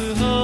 時